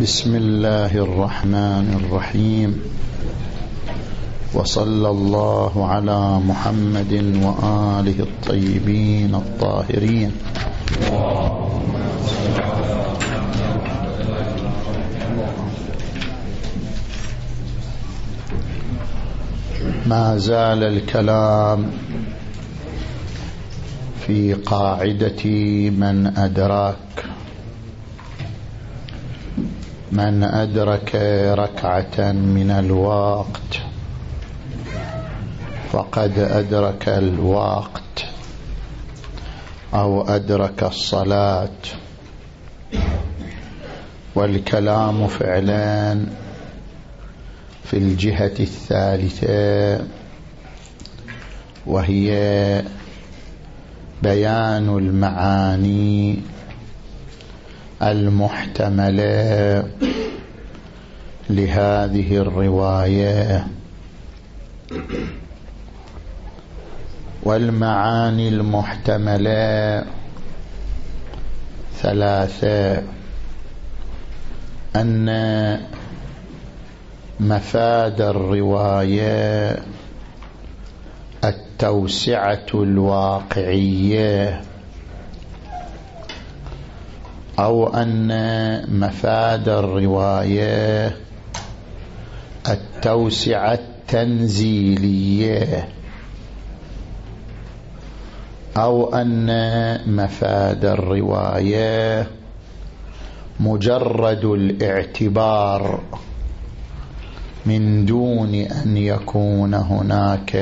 بسم الله الرحمن الرحيم. وصلى الله على محمد وآله الطيبين الطاهرين. ما زال الكلام في قاعدة من أدراك من أدرك ركعة من الوقت فقد أدرك الوقت أو أدرك الصلاة والكلام فعلا في الجهة الثالثة وهي بيان المعاني المحتملة لهذه الرواية. والمعاني المحتملة ثلاثة. أن مفاد الرواية التوسعة الواقعية. أو أن مفاد الرواية التوسعة التنزيلية. أو أن مفاد الرواية مجرد الاعتبار من دون أن يكون هناك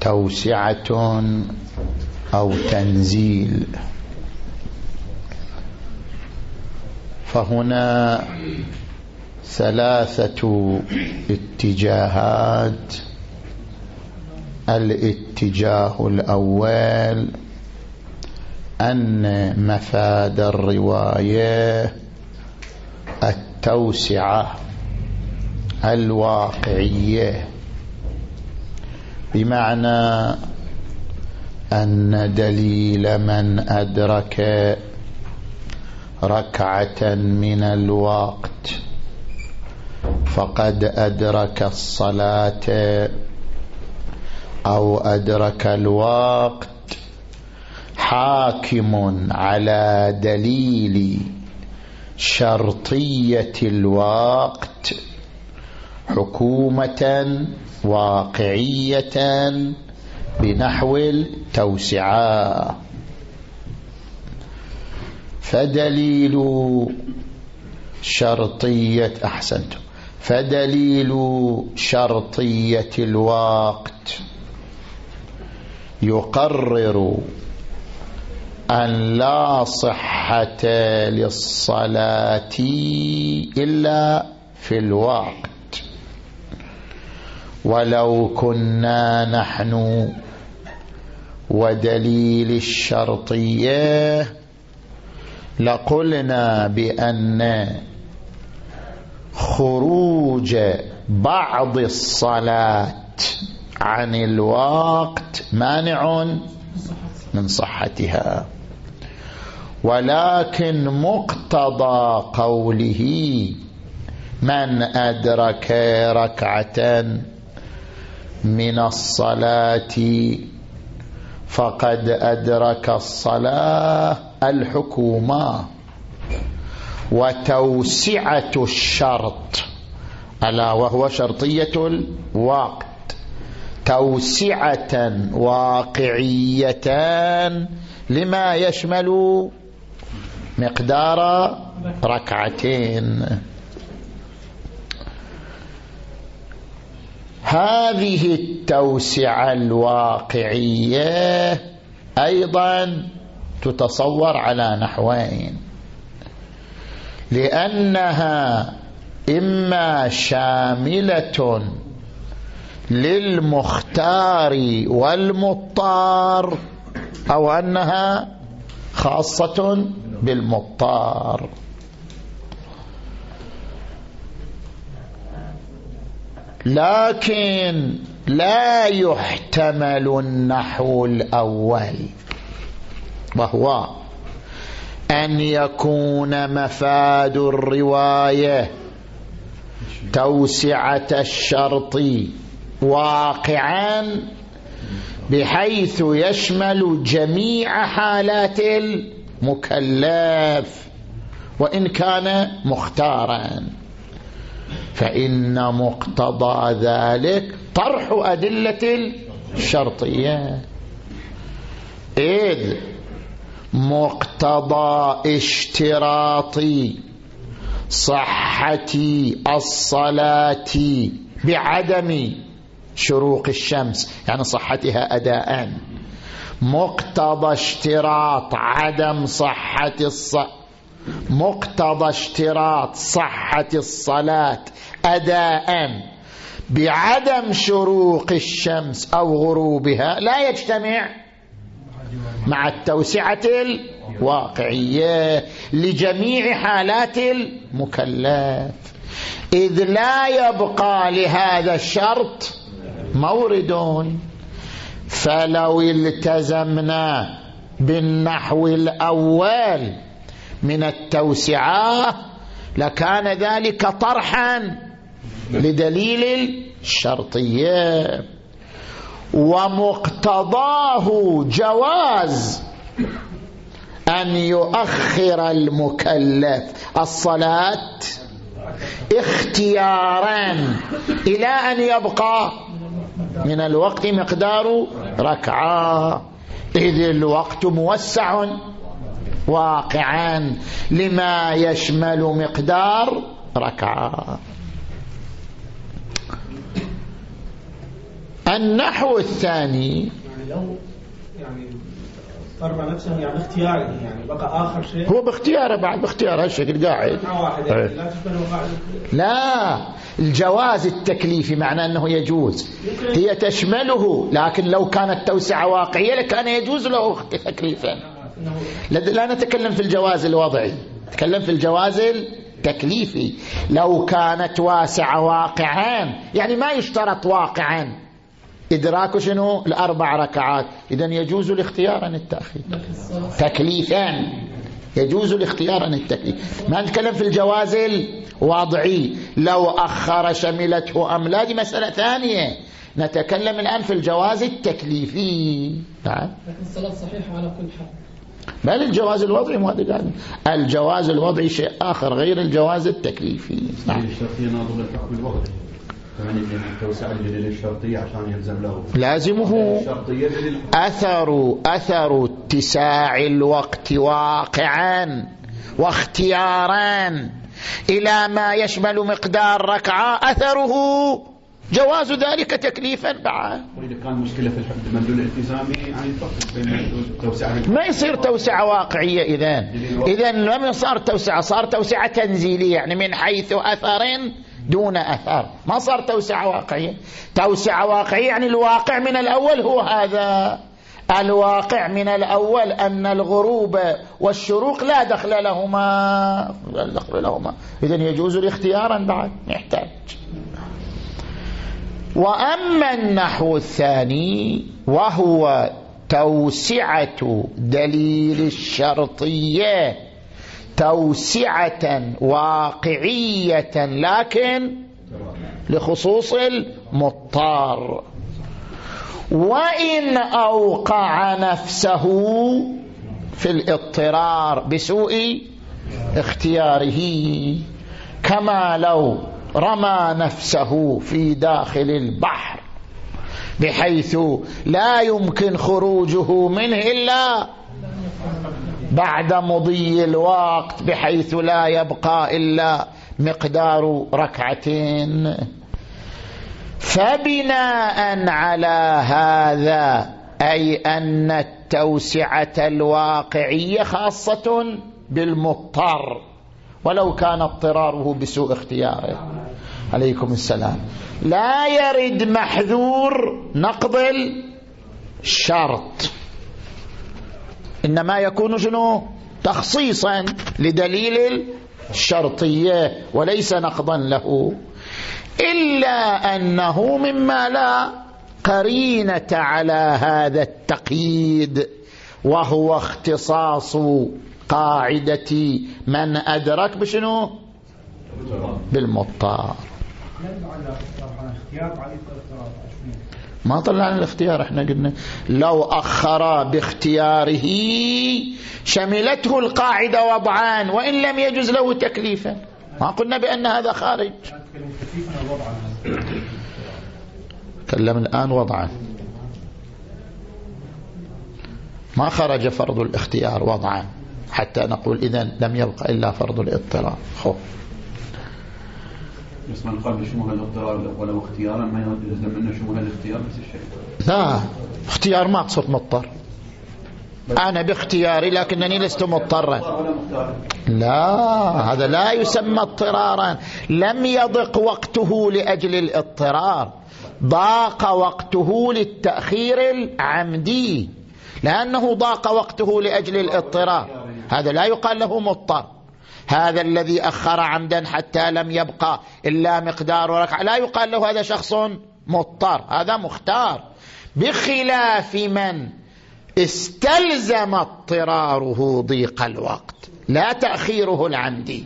توسعة أو تنزيل. فهنا ثلاثة اتجاهات. الاتجاه الأول أن مفاد الرواية التوسعة الواقعية بمعنى أن دليل من أدرك ركعة من الوقت. فقد أدرك الصلاة أو أدرك الوقت حاكم على دليل شرطية الوقت حكومة واقعية بنحو التوسعة. فدليل شرطية أحسنتم فدليل شرطية الوقت. يقرر أن لا صحة للصلاة إلا في الوقت. ولو كنا نحن ودليل الشرطية لقلنا بأن خروج بعض الصلاة عن الوقت مانع من صحتها. ولكن مقتضى قوله من أدرك ركعة من الصلاة فقد أدرك الصلاة الحكومة وتوسعة الشرط ألا وهو شرطية الوقت توسعة واقعية لما يشمل مقدار ركعتين. هذه التوسعة الواقعية أيضا تتصور على نحوين. لأنها إما شاملة للمختار والمضطار أو أنها خاصة بالمضطار. لكن لا يحتمل النحو الأول. وهو أن يكون مفاد الرواية توسعة الشرط واقعا بحيث يشمل جميع حالات المكلف وإن كان مختارا. فإن مقتضى ذلك طرح أدلة الشرطية. إذ مقتضى اشتراط صحة الصلاة بعدم شروق الشمس يعني صحتها أداء. مقتضى اشتراط عدم صحة الصلاة مقتضى اشتراط صحة الصلاة أداء. بعدم شروق الشمس أو غروبها لا يجتمع. مع التوسعة الواقعية لجميع حالات المكلف. إذ لا يبقى لهذا الشرط مورد. فلو التزمنا بالنحو الأول من التوسعة لكان ذلك طرحا لدليل الشرطية. ومقتضاه جواز أن يؤخر المكلف الصلاة اختيارا إلى أن يبقى من الوقت مقدار ركعة. إذ الوقت موسع واقعا لما يشمل مقدار ركعة. النحو الثاني. يعني لو يعني نفسه يعني اختياره يعني بقى آخر شيء. هو باختياره بعد باختياره هالشكل قاعد. واحدة إيه. لا الجواز التكليفي معناه أنه يجوز. هي تشمله لكن لو كانت توسعة واقعية لكان يجوز له تكليفا. لا- لا نتكلم في الجواز الوضعي. نتكلم في الجواز التكليفي. لو كانت واسعة واقعا يعني ما يشترط واقعا. إدراك شنو؟ الأربع ركعات. إذا يجوز لاختيارا التأخير. تكليفا. يجوز لاختيارا التكليف. ما نتكلم في الجواز الوضعي. لو أخر شملته أم لا؟ دي مسألة ثانية. نتكلم الآن في الجواز التكليفي. نعم لكن الصلاة صحيحة على كل حال. بل الجواز الوضعي ما قال الجواز الوضعي شيء آخر غير الجواز التكليفي. نعم لازمه أثر أثر اتساع الوقت واقعا واختيارا إلى ما يشمل مقدار ركعة. أثره جواز ذلك تكليفا بعد. وإذا كان مشكلة في الحد المدلول الالتزامي يعني يفرق بين ما يصير توسعة واقعية إذن؟ إذن لم يصار توسعة صار توسعة تنزيلية يعني من حيث أثر دون أثر ما صار توسعة واقعية. توسعة واقعية يعني الواقع من الأول هو هذا. الواقع من الأول أن الغروب والشروق لا دخل لهما. لا دخل لهما. إذن يجوز الاختيارا بعد. يحتاج. وأما النحو الثاني وهو توسعة دليل الشرطية. توسعة واقعية لكن لخصوص المضطر. وإن أوقع نفسه في الاضطرار بسوء اختياره كما لو رمى نفسه في داخل البحر بحيث لا يمكن خروجه منه إلا بعد مضي الوقت بحيث لا يبقى إلا مقدار ركعتين. فبناء على هذا أي أن التوسعة الواقعية خاصة بالمضطر ولو كان اضطراره بسوء اختياره. عليكم السلام. لا يرد محذور نقض الشرط. إنما يكون شنو؟ تخصيصا لدليل الشرطية وليس نقضا له. إلا أنه مما لا قرينة على هذا التقييد وهو اختصاص قاعدة من أدرك بشنو؟ بالمضطر. ما طلع عن الاختيار إحنا قلنا لو أخر باختياره شملته القاعدة وضعان وإن لم يجوز له تكليفا. ما قلنا بأن هذا خارج. تكلم الآن وضعا. ما خرج فرض الاختيار وضعا حتى نقول إذن لم يبقى إلا فرض الاضطرار خوف بس من قال بشمول الاضطرار ولو اختيارا ما يلزم منه شمول الاختيار نفس الشيء. لا اختيار ما اقصد مضطر. أنا باختياري لكنني لست مضطرا. لا هذا لا يسمى اضطرارا. لم يضق وقته لأجل الاضطرار. ضاق وقته للتأخير العمدي. لأنه ضاق وقته لأجل الاضطرار. هذا لا يقال له مضطر. هذا الذي أخر عمدا حتى لم يبقى إلا مقدار ركعة. لا يقال له هذا شخص مضطر هذا مختار. بخلاف من استلزم اضطراره ضيق الوقت لا تأخيره العمدي.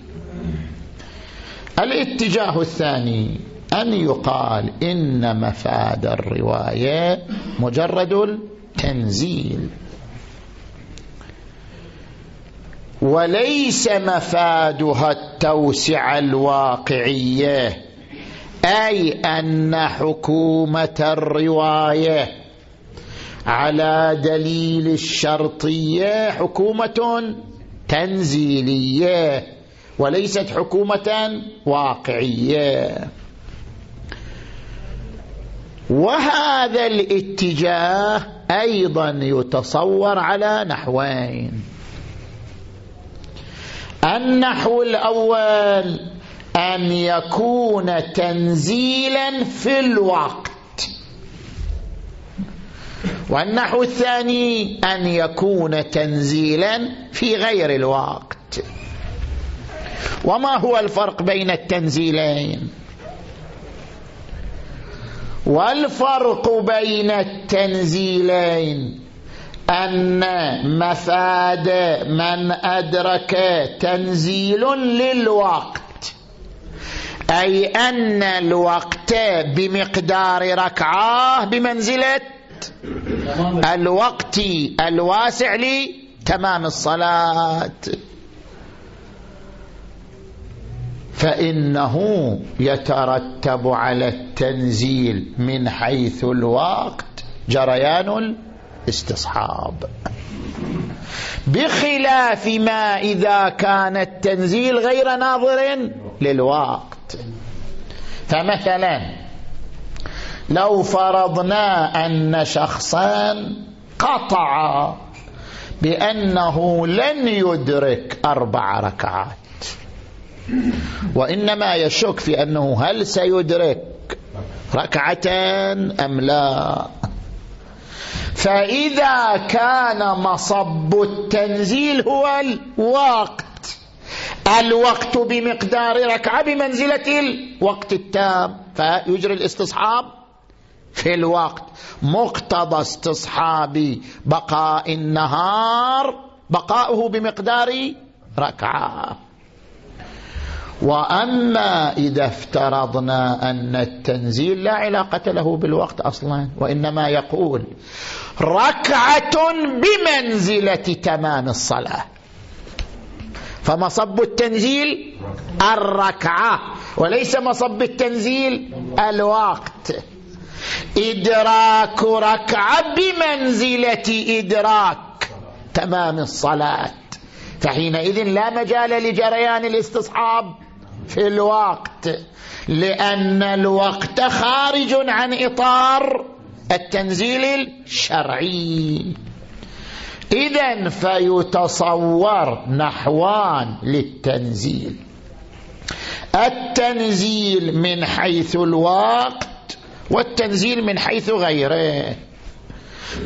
الاتجاه الثاني أن يقال إن مفاد الرواية مجرد التنزيل. وليس مفادها التوسعة الواقعية أي أن حكومة الرواية على دليل الشرطية حكومة تنزيلية وليست حكومة واقعية. وهذا الاتجاه أيضا يتصور على نحوين. النحو الأول أن يكون تنزيلا في الوقت. والنحو الثاني أن يكون تنزيلا في غير الوقت. وما هو الفرق بين التنزيلين؟ والفرق بين التنزيلين أن مفاد من أدرك تنزيل للوقت أي أن الوقت بمقدار ركعة بمنزلة الوقت الواسع لتمام الصلاة. فإنه يترتب على التنزيل من حيث الوقت. جريان الاستصحاب بخلاف ما إذا كان التنزيل غير ناظر للوقت. فمثلا لو فرضنا أن شخصا قطع بأنه لن يدرك أربع ركعات وإنما يشك في أنه هل سيدرك ركعتين أم لا. فإذا كان مصب التنزيل هو الوقت. الوقت بمقدار ركعة بمنزلة الوقت التام. فيجري الاستصحاب في الوقت. مقتضى استصحاب بقاء النهار بقاؤه بمقدار ركعة. وأما إذا افترضنا أن التنزيل لا علاقة له بالوقت أصلا وإنما يقول ركعة بمنزلة تمام الصلاة. فمصب التنزيل؟ الركعة. وليس مصب التنزيل؟ الوقت. إدراك ركعة بمنزلة إدراك تمام الصلاة. فحينئذ لا مجال لجريان الاستصحاب في الوقت لأن الوقت خارج عن إطار التنزيل الشرعي. إذا فيتصور نحوان للتنزيل. التنزيل من حيث الوقت والتنزيل من حيث غيره.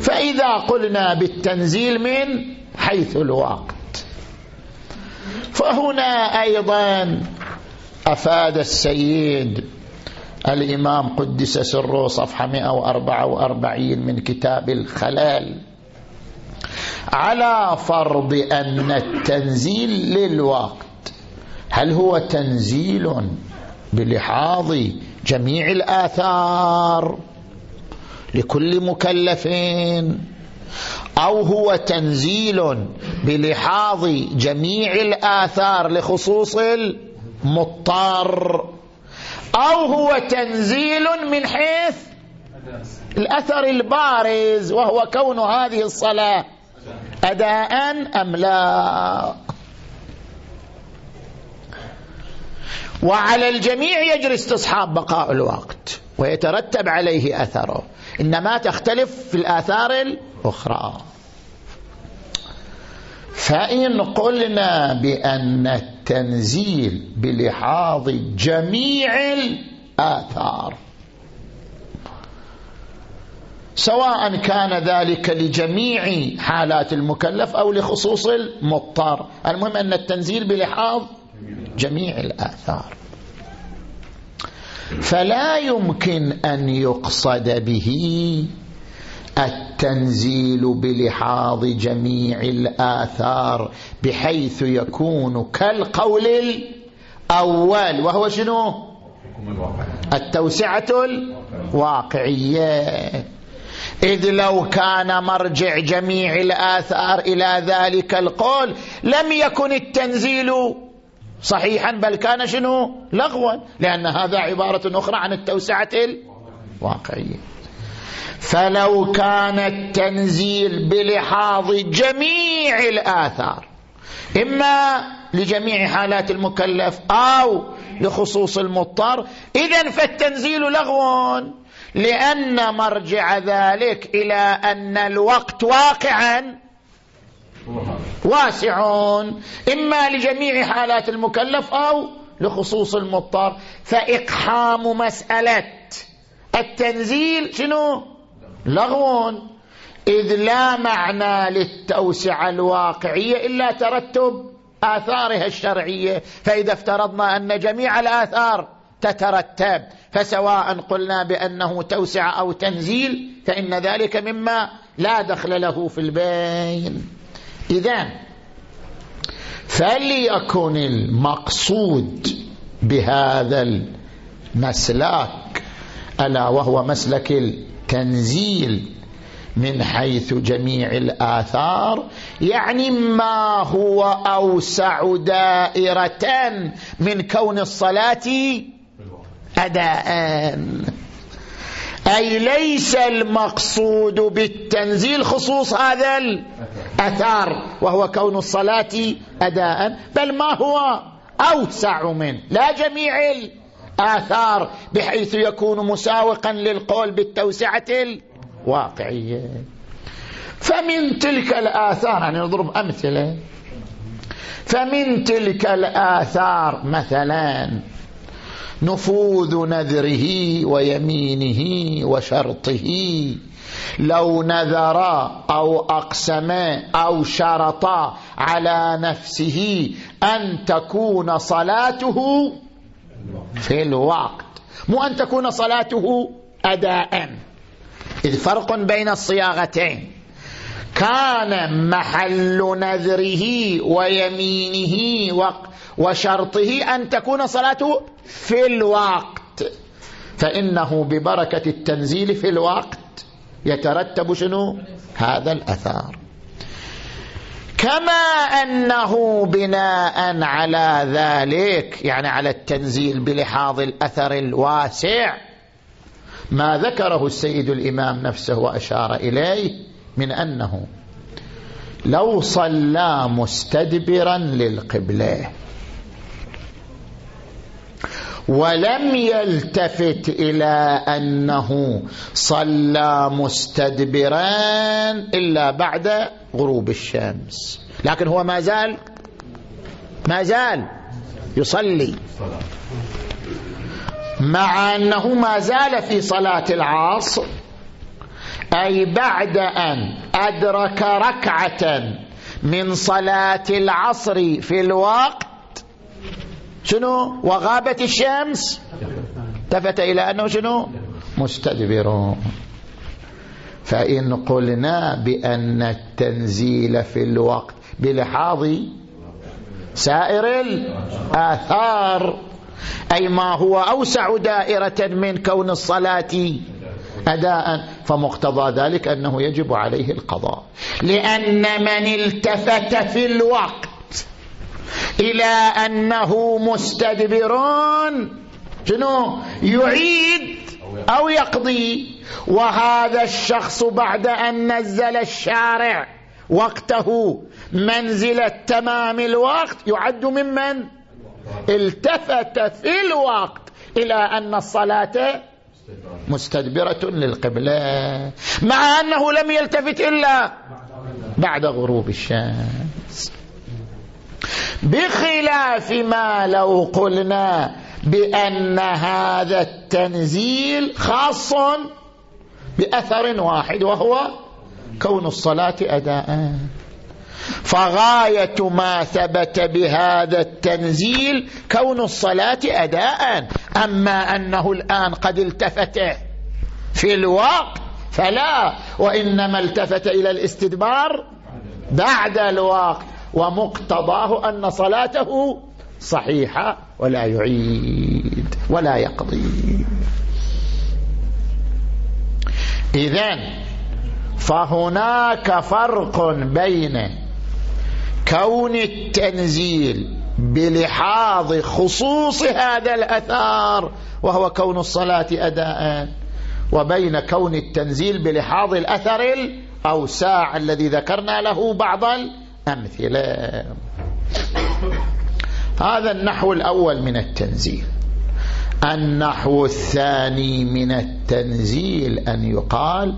فإذا قلنا بالتنزيل من حيث الوقت فهنا أيضا أفاد السيد الإمام قدس سره صفحة 144 من كتاب الخلال. على فرض أن التنزيل للوقت هل هو تنزيل بلحاظ جميع الآثار لكل مكلف أو هو تنزيل بلحاظ جميع الآثار لخصوص المضطر؟ أو هو تنزيل من حيث الأثر البارز وهو كون هذه الصلاة أداء أم لا. وعلى الجميع يجري استصحاب بقاء الوقت ويترتب عليه أثره إنما تختلف في الآثار الأخرى. فإن قلنا بأن التنزيل بلحاظ جميع الآثار. سواء كان ذلك لجميع حالات المكلف أو لخصوص المضطر. المهم أن التنزيل بلحاظ جميع الآثار. فلا يمكن أن يقصد به التنزيل بلحاظ جميع الآثار بحيث يكون كالقول الأول وهو شنو؟ التوسعة الواقعية. إذ لو كان مرجع جميع الآثار إلى ذلك القول لم يكن التنزيل صحيحا بل كان شنو؟ لغوا لأن هذا عبارة أخرى عن التوسعة الواقعية. فلو كان التنزيل بلحاظ جميع الآثار إما لجميع حالات المكلف أو لخصوص المضطر إذا فالتنزيل لغو لأن مرجع ذلك إلى أن الوقت واقعا واسعون إما لجميع حالات المكلف أو لخصوص المضطر فإقحام مسألة التنزيل شنو؟ لغون إذ لا معنى للتوسعة الواقعية إلا ترتب آثارها الشرعية. فإذا افترضنا أن جميع الآثار تترتب فسواء قلنا بأنه توسع أو تنزيل فإن ذلك مما لا دخل له في البين إذا فليكن المقصود بهذا المسلك ألا وهو مسلك التنزيل من حيث جميع الآثار يعني ما هو أوسع دائرة من كون الصلاة أداء. أي ليس المقصود بالتنزيل خصوص هذا الأثار وهو كون الصلاة أداء بل ما هو أوسع منه لا جميع الآثار بحيث يكون مساوقا للقول بالتوسعة الواقعية. فمن تلك الآثار يعني نضرب أمثلة. فمن تلك الآثار مثلا نفوذ نذره ويمينه وشرطه. لو نذر أو أقسم أو شرط على نفسه أن تكون صلاته في الوقت مو أن تكون صلاته أداء. إذ فرق بين الصياغتين. كان محل نذره ويمينه وشرطه أن تكون صلاته في الوقت. فإنه ببركة التنزيل في الوقت يترتب شنو؟ هذا الأثار. كما أنه بناء على ذلك يعني على التنزيل بلحاظ الأثر الواسع ما ذكره السيد الإمام نفسه وأشار إليه من أنه لو صلى مستدبرا للقبلة. ولم يلتفت إلى أنه صلى مستدبرا إلا بعد غروب الشمس. لكن هو ما زال ما زال يصلي. مع أنه ما زال في صلاة العصر أي بعد أن أدرك ركعة من صلاة العصر في الوقت شنو؟ وغابت الشمس. التفت إلى أنه شنو؟ مستدبر فإن قلنا بأن التنزيل في الوقت بلحاظ سائر الآثار أي ما هو أوسع دائرة من كون الصلاة أداء فمقتضى ذلك أنه يجب عليه القضاء. لأن من التفت في الوقت إلى أنه مستدبرون. شنو؟ يعيد أو يقضي. وهذا الشخص بعد أن نزل الشارع وقته منزلة تمام الوقت. يعد ممن التفت في الوقت إلى أن الصلاة مستدبرة للقبلة مع أنه لم يلتفت إلا بعد غروب الشمس. بخلاف ما لو قلنا بأن هذا التنزيل خاص بأثر واحد وهو كون الصلاة أداء. فغاية ما ثبت بهذا التنزيل كون الصلاة أداء. أما أنه الآن قد التفت في الوقت فلا وإنما التفت إلى الاستدبار بعد الوقت. ومقتضاه أن صلاته صحيحة ولا يعيد ولا يقضي. إذن فهناك فرق بين كون التنزيل بلحاظ خصوص هذا الأثار وهو كون الصلاة أداء وبين كون التنزيل بلحاظ الأثر الأوساع الذي ذكرنا له بعض الأمثلة هذا النحو الأول من التنزيل. النحو الثاني من التنزيل أن يقال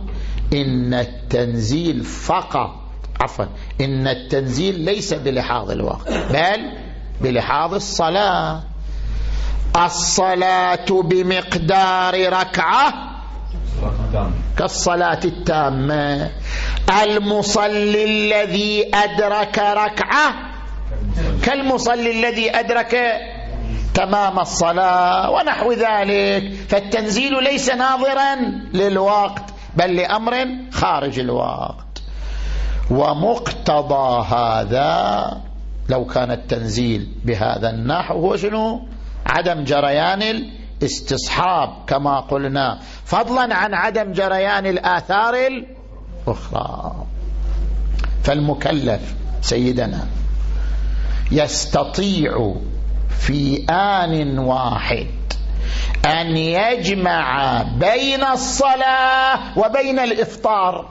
إن التنزيل فقط عفوا إن التنزيل ليس بلحاظ الوقت بل بلحاظ الصلاة. الصلاة بمقدار ركعة. كالصلاة التامة. المصلي الذي أدرك ركعة كالمصلي الذي أدرك تمام الصلاة ونحو ذلك. فالتنزيل ليس ناظرا للوقت بل لأمر خارج الوقت. ومقتضى هذا لو كان التنزيل بهذا النحو هو شنو؟ عدم جريان الاستصحاب كما قلنا فضلا عن عدم جريان الآثار الأخرى. فالمكلف سيدنا يستطيع في آن واحد أن يجمع بين الصلاة وبين الإفطار.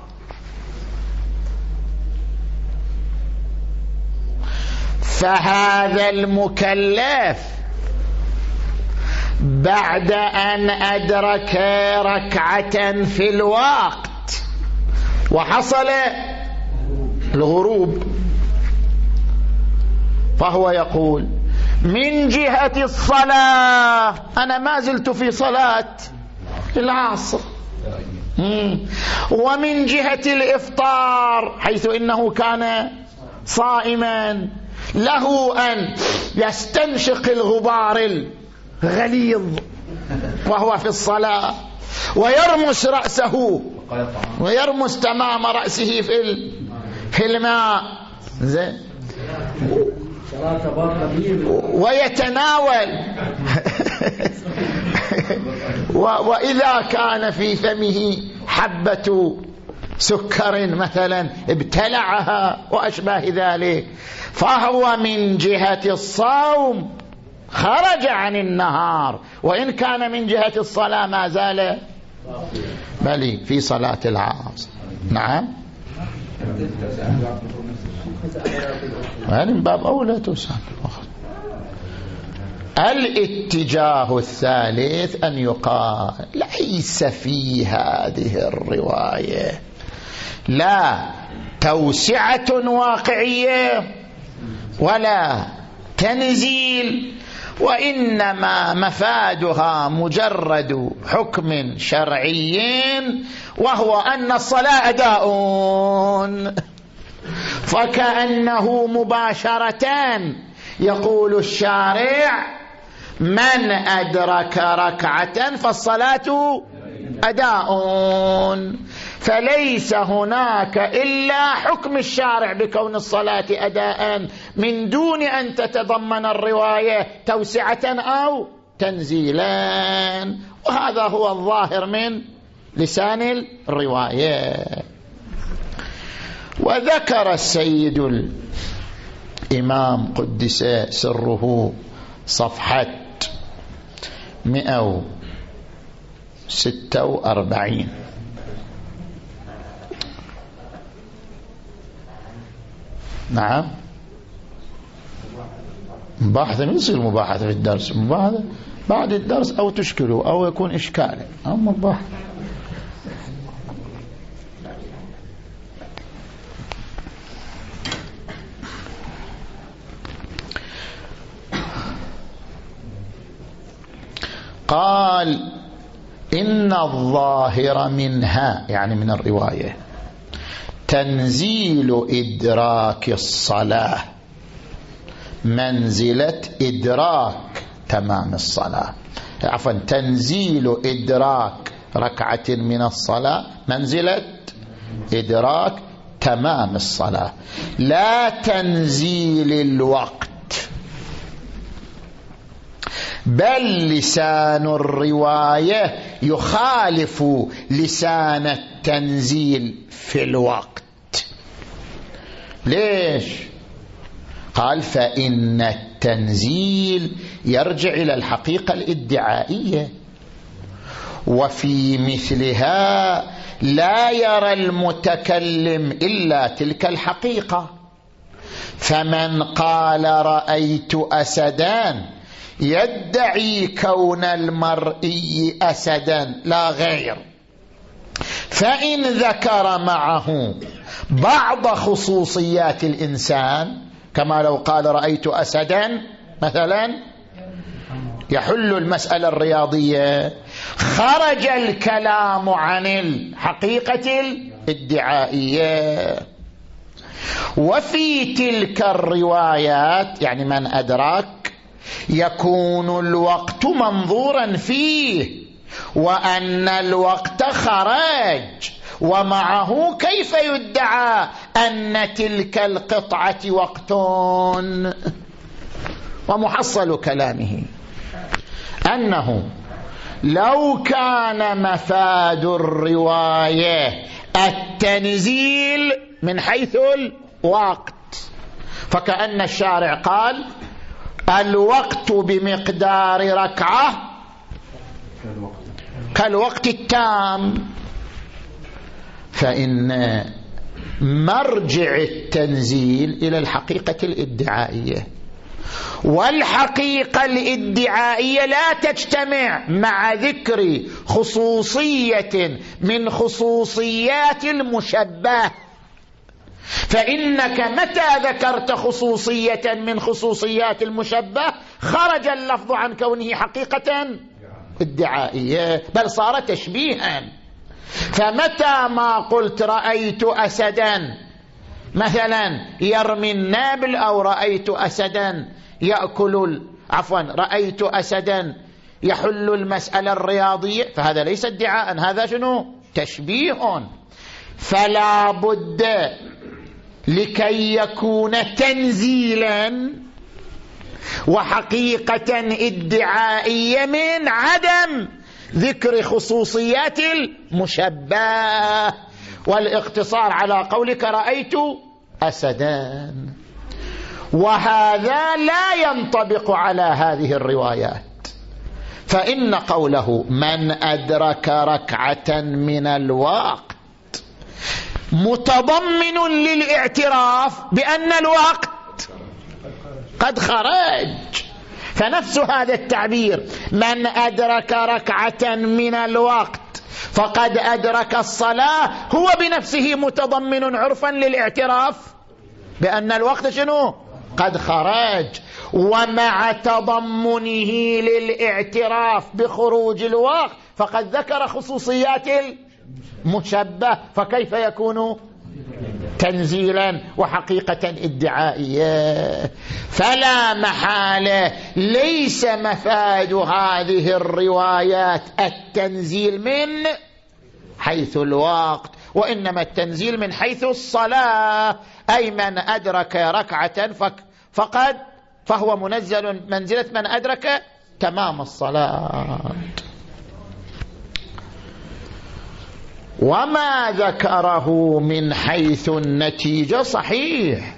فهذا المكلف بعد أن أدرك ركعة في الوقت وحصل الغروب فهو يقول من جهة الصلاة أنا ما زلت في صلاة العصر. ومن جهة الإفطار حيث إنه كان صائما له أن يستنشق الغبار الغليظ وهو في الصلاة ويرمس رأسه ويرمس تمام رأسه في في الماء. زين. ويتناول. وإذا كان في فمه حبة سكر مثلا ابتلعها وأشباه ذلك فهو من جهة الصوم. خرج عن النهار. وإن كان من جهة الصلاة ما زال بل في صلاة العصر. نعم. من باب أولى توسع الاتجاه الثالث أن يقال ليس في هذه الرواية. لا توسعة واقعية ولا تنزيل وإنما مفادها مجرد حكم شرعي وهو أن الصلاة أداء. فكأنه مباشرة يقول الشارع من أدرك ركعة فالصلاة أداء. فليس هناك إلا حكم الشارع بكون الصلاة أداء من دون أن تتضمن الرواية توسعة أو تنزيلا. وهذا هو الظاهر من لسان الرواية. وذكر السيد الإمام قدس سره صفحة 146 نعم. مباحثة من يصير مباحثة في الدرس؟ مباحثة بعد الدرس أو تشكله أو يكون إشكالا أو مباحثة. قال إن الظاهر منها يعني من الرواية. تنزيل إدراك الصلاة. منزلة إدراك تمام الصلاة. عفوا تنزيل إدراك ركعة من الصلاة. منزلة إدراك تمام الصلاة. لا تنزيل الوقت. بل لسان الرواية يخالف لسان في الوقت. ليش؟ قال فإن التنزيل يرجع إلى الحقيقة الإدعائية. وفي مثلها لا يرى المتكلم إلا تلك الحقيقة. فمن قال رأيت أسدان يدعي كون المرئي أسدا لا غير. فإن ذكر معه بعض خصوصيات الإنسان كما لو قال رأيت أسدا مثلا يحل المسألة الرياضية. خرج الكلام عن الحقيقة الادعائية وفي تلك الروايات يعني من أدرك يكون الوقت منظورا فيه. وأن الوقت خرج ومعه كيف يدعى أن تلك القطعة وقت ومحصل كلامه؟ أنه لو كان مفاد الرواية التنزيل من حيث الوقت. فكأن الشارع قال الوقت بمقدار ركعة كالوقت التام. فإن مرجع التنزيل إلى الحقيقة الإدعائية. والحقيقة الإدعائية لا تجتمع مع ذكر خصوصية من خصوصيات المشبه. فإنك متى ذكرت خصوصية من خصوصيات المشبه؟ خرج اللفظ عن كونه حقيقة. ادعائية بل صار تشبيها. فمتى ما قلت رأيت أسدا؟ مثلا يرمي النابل أو رأيت أسدا؟ يأكل عفوا رأيت أسدا؟ يحل المسألة الرياضية؟ فهذا ليس ادعاء هذا شنو؟ تشبيه. فلا بد لكي يكون تنزيلا وحقيقة ادعائية من عدم ذكر خصوصيات المشبه والاقتصار على قولك رأيت أسدان وهذا لا ينطبق على هذه الروايات. فإن قوله من أدرك ركعة من الوقت متضمن للاعتراف بأن الوقت قد خرج. فنفس هذا التعبير. من أدرك ركعة من الوقت فقد أدرك الصلاة هو بنفسه متضمن عرفا للاعتراف بأن الوقت شنو؟ قد خرج. ومع تضمنه للاعتراف بخروج الوقت فقد ذكر خصوصيات مشبه فكيف يكون تنزيلا وحقيقة ادعائية. فلا محالة ليس مفاد هذه الروايات التنزيل من حيث الوقت وإنما التنزيل من حيث الصلاة. أي من أدرك ركعة فقد فهو منزل منزلة من أدرك تمام الصلاة. وما ذكره من حيث النتيجة صحيح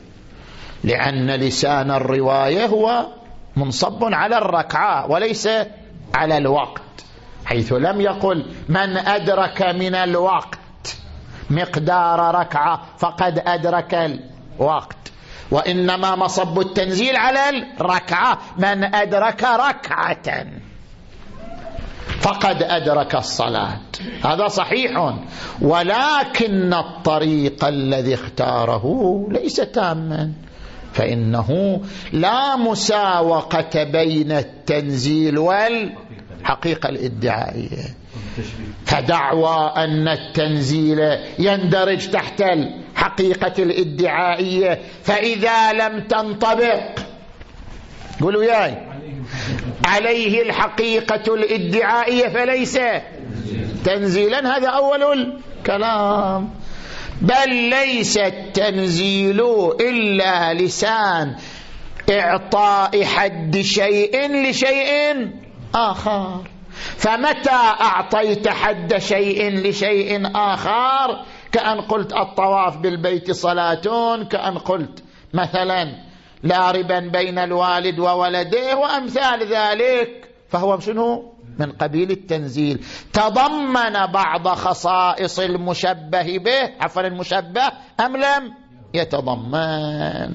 لأن لسان الرواية هو منصب على الركعة وليس على الوقت حيث لم يقل من أدرك من الوقت مقدار ركعة فقد أدرك الوقت وإنما مصب التنزيل على الركعة من أدرك ركعة. فقد أدرك الصلاة. هذا صحيح. ولكن الطريق الذي اختاره ليس تاما. فإنه لا مساوقة بين التنزيل والحقيقة الإدعائية. فدعوى أن التنزيل يندرج تحت الحقيقة الإدعائية. فإذا لم تنطبق قولوا ياي عليه الحقيقة الادعائية فليس تنزيلا. هذا أول الكلام. بل ليس التنزيل إلا لسان إعطاء حد شيء لشيء آخر. فمتى أعطيت حد شيء لشيء آخر؟ كأن قلت الطواف بالبيت صلاة كأن قلت مثلا لا ربا بين الوالد وولده وأمثال ذلك. فهو شنو؟ من قبيل التنزيل. تضمن بعض خصائص المشبه به. عفوا المشبه أم لم؟ يتضمن.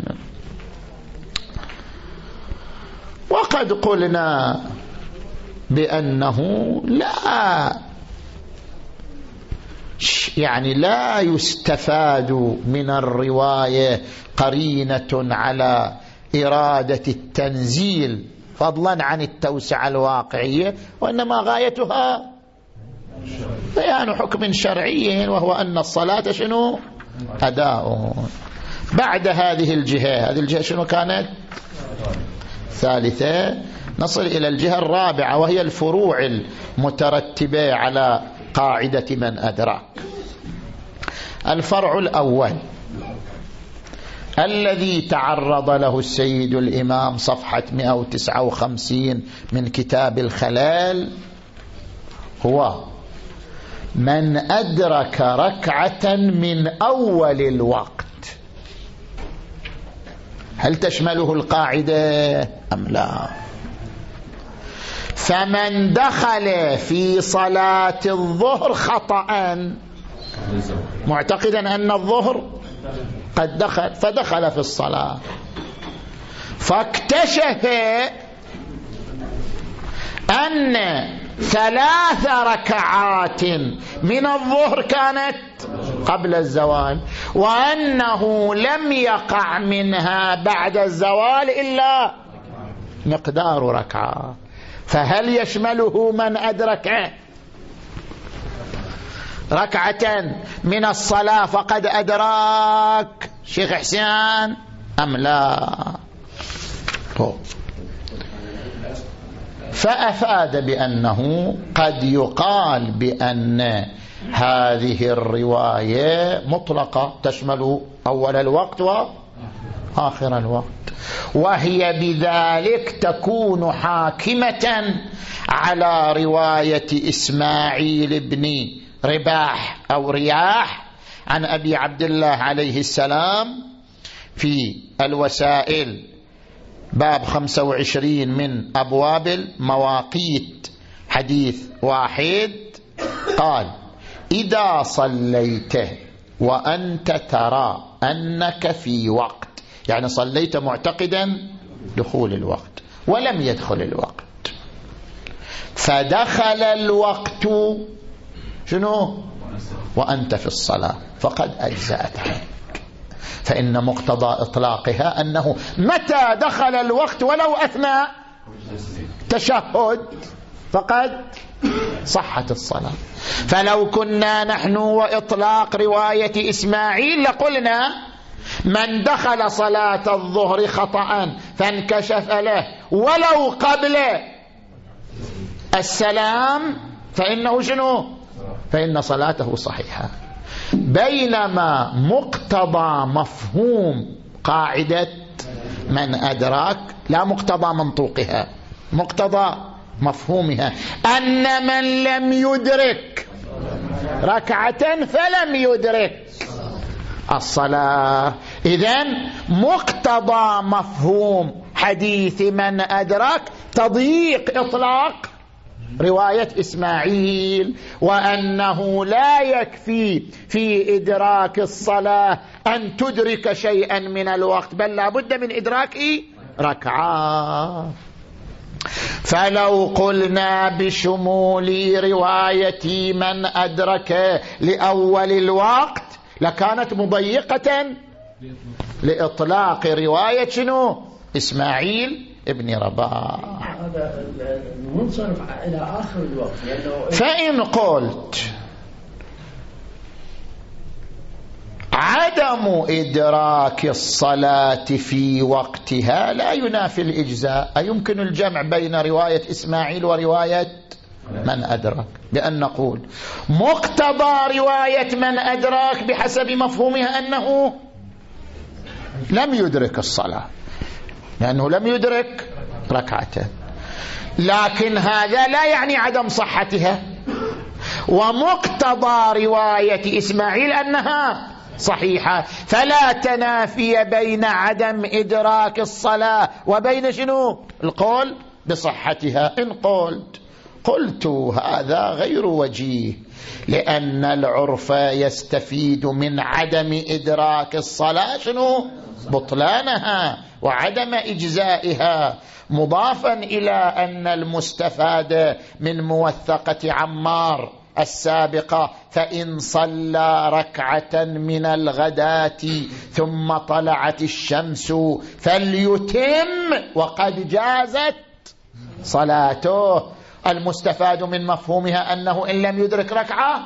وقد قلنا بأنه لا. يعني لا يستفاد من الرواية قرينة على إرادة التنزيل فضلا عن التوسعة الواقعية وإنما غايتها بيان حكم شرعي وهو أن الصلاة شنو؟ أداء. بعد هذه الجهة هذه الجهة شنو كانت؟ ثالثة نصل إلى الجهة الرابعة وهي الفروع المترتبة على قاعدة من أدرك الفرع الأول. الذي تعرض له السيد الإمام صفحة 159 من كتاب الخلال هو من أدرك ركعة من أول الوقت. هل تشمله القاعدة أم لا؟ فمن دخل في صلاة الظهر خطأ. معتقدا أن الظهر قد دخل فدخل في الصلاة. فاكتشف أن ثلاث ركعات من الظهر كانت قبل الزوال وأنه لم يقع منها بعد الزوال إلا مقدار ركعة. فهل يشمله من أدرك؟ ركعة من الصلاة فقد أدراك. شيخ حسين أم لا؟ فأفاد بأنه قد يقال بأن هذه الرواية مطلقة تشمل أول الوقت وآخر الوقت. وهي بذلك تكون حاكمة على رواية إسماعيل بن رباح أو رياح عن أبي عبد الله عليه السلام في الوسائل. باب 25 من أبواب المواقيت. حديث واحد. قال إذا صليت وأنت ترى أنك في وقت يعني صليت معتقدا دخول الوقت ولم يدخل الوقت. فدخل الوقت شنو؟ وأنت في الصلاة فقد أجزأت عنك. فإن مقتضى إطلاقها أنه متى دخل الوقت ولو أثناء تشهد فقد صحت الصلاة. فلو كنا نحن وإطلاق رواية إسماعيل لقلنا من دخل صلاة الظهر خطأ فانكشف له. ولو قبل السلام فإنه شنو؟ فإن صلاته صحيحة. بينما مقتضى مفهوم قاعدة من أدراك لا مقتضى منطوقها مقتضى مفهومها. أن من لم يدرك ركعة فلم يدرك الصلاة. إذن مقتضى مفهوم حديث من أدرك تضييق إطلاق رواية إسماعيل وأنه لا يكفي في إدراك الصلاة أن تدرك شيئا من الوقت بل لابد من إدراك ركعة. فلو قلنا بشمول رواية من أدرك لأول الوقت لكانت مضيقة لإطلاق رواية شنو؟ إسماعيل ابن رباح. هذا المنصرف إلى آخر الوقت لأنه فإن قلت عدم إدراك الصلاة في وقتها لا ينافي الإجزاء. أيمكن الجمع بين رواية إسماعيل ورواية من أدرك بأن نقول مقتضى رواية من أدرك بحسب مفهومها أنه لم يدرك الصلاة. لأنه لم يدرك ركعته. لكن هذا لا يعني عدم صحتها. ومقتضى رواية إسماعيل أنها صحيحة. فلا تنافي بين عدم إدراك الصلاة وبين شنو؟ القول بصحتها. إن قلت قلت هذا غير وجيه. لأن العرف يستفيد من عدم إدراك الصلاة شنو؟ بطلانها وعدم إجزائها مضافا إلى أن المستفاد من موثقة عمار السابقة فإن صلى ركعة من الغداة ثم طلعت الشمس فليتم وقد جازت صلاته. المستفاد من مفهومها أنه إن لم يدرك ركعة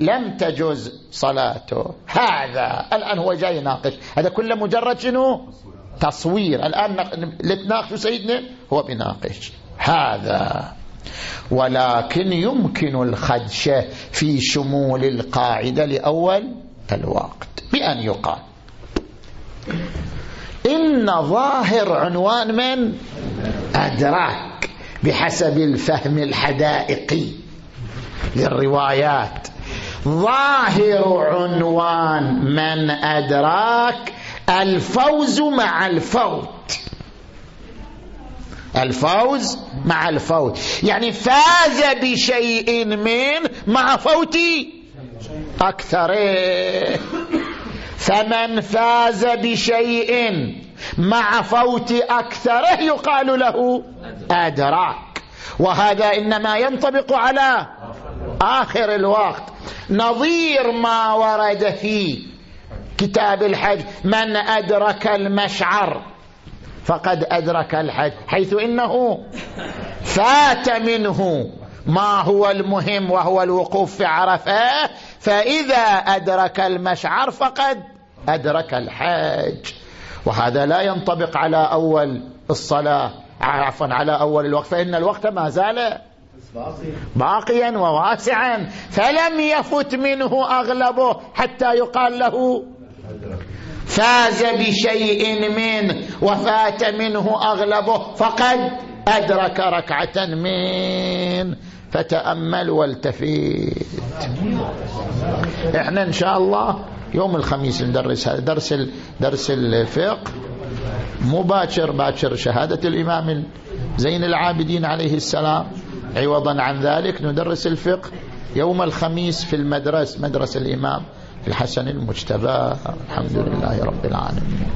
لم تجز صلاته. هذا الآن هو جاي يناقش هذا كله مجرد شنو؟ تصوير. الآن لتناقش سيدنا هو بيناقش هذا. ولكن يمكن الخدش في شمول القاعدة لأول الوقت. بأن يقال. إن ظاهر عنوان من؟ أدراك. بحسب الفهم الحدائقي. للروايات. ظاهر عنوان من أدراك الفوز مع الفوت. الفوز مع الفوت. يعني فاز بشيء من مع فوت أكثر فمن فاز بشيء مع فوت أكثره يقال له أدراك. وهذا إنما ينطبق على آخر الوقت. نظير ما ورد في كتاب الحج. من أدرك المشعر فقد أدرك الحج حيث إنه فات منه ما هو المهم وهو الوقوف في عرفة. فإذا أدرك المشعر فقد أدرك الحج. وهذا لا ينطبق على أول الصلاة عفوا على أول الوقت. فإن الوقت ما زال باقيا وواسعا. فلم يفت منه أغلبه حتى يقال له فاز بشيء منه وفات منه أغلبه فقد أدرك ركعة من. فتأمل والتفيت إحنا إن شاء الله يوم الخميس ندرس هذا. درس درس الفقه. مو باكر شهادة الإمام زين العابدين عليه السلام. عوضا عن ذلك ندرس الفقه يوم الخميس في المدرسة مدرسة الإمام الحسن المجتبى. الحمد لله رب العالمين.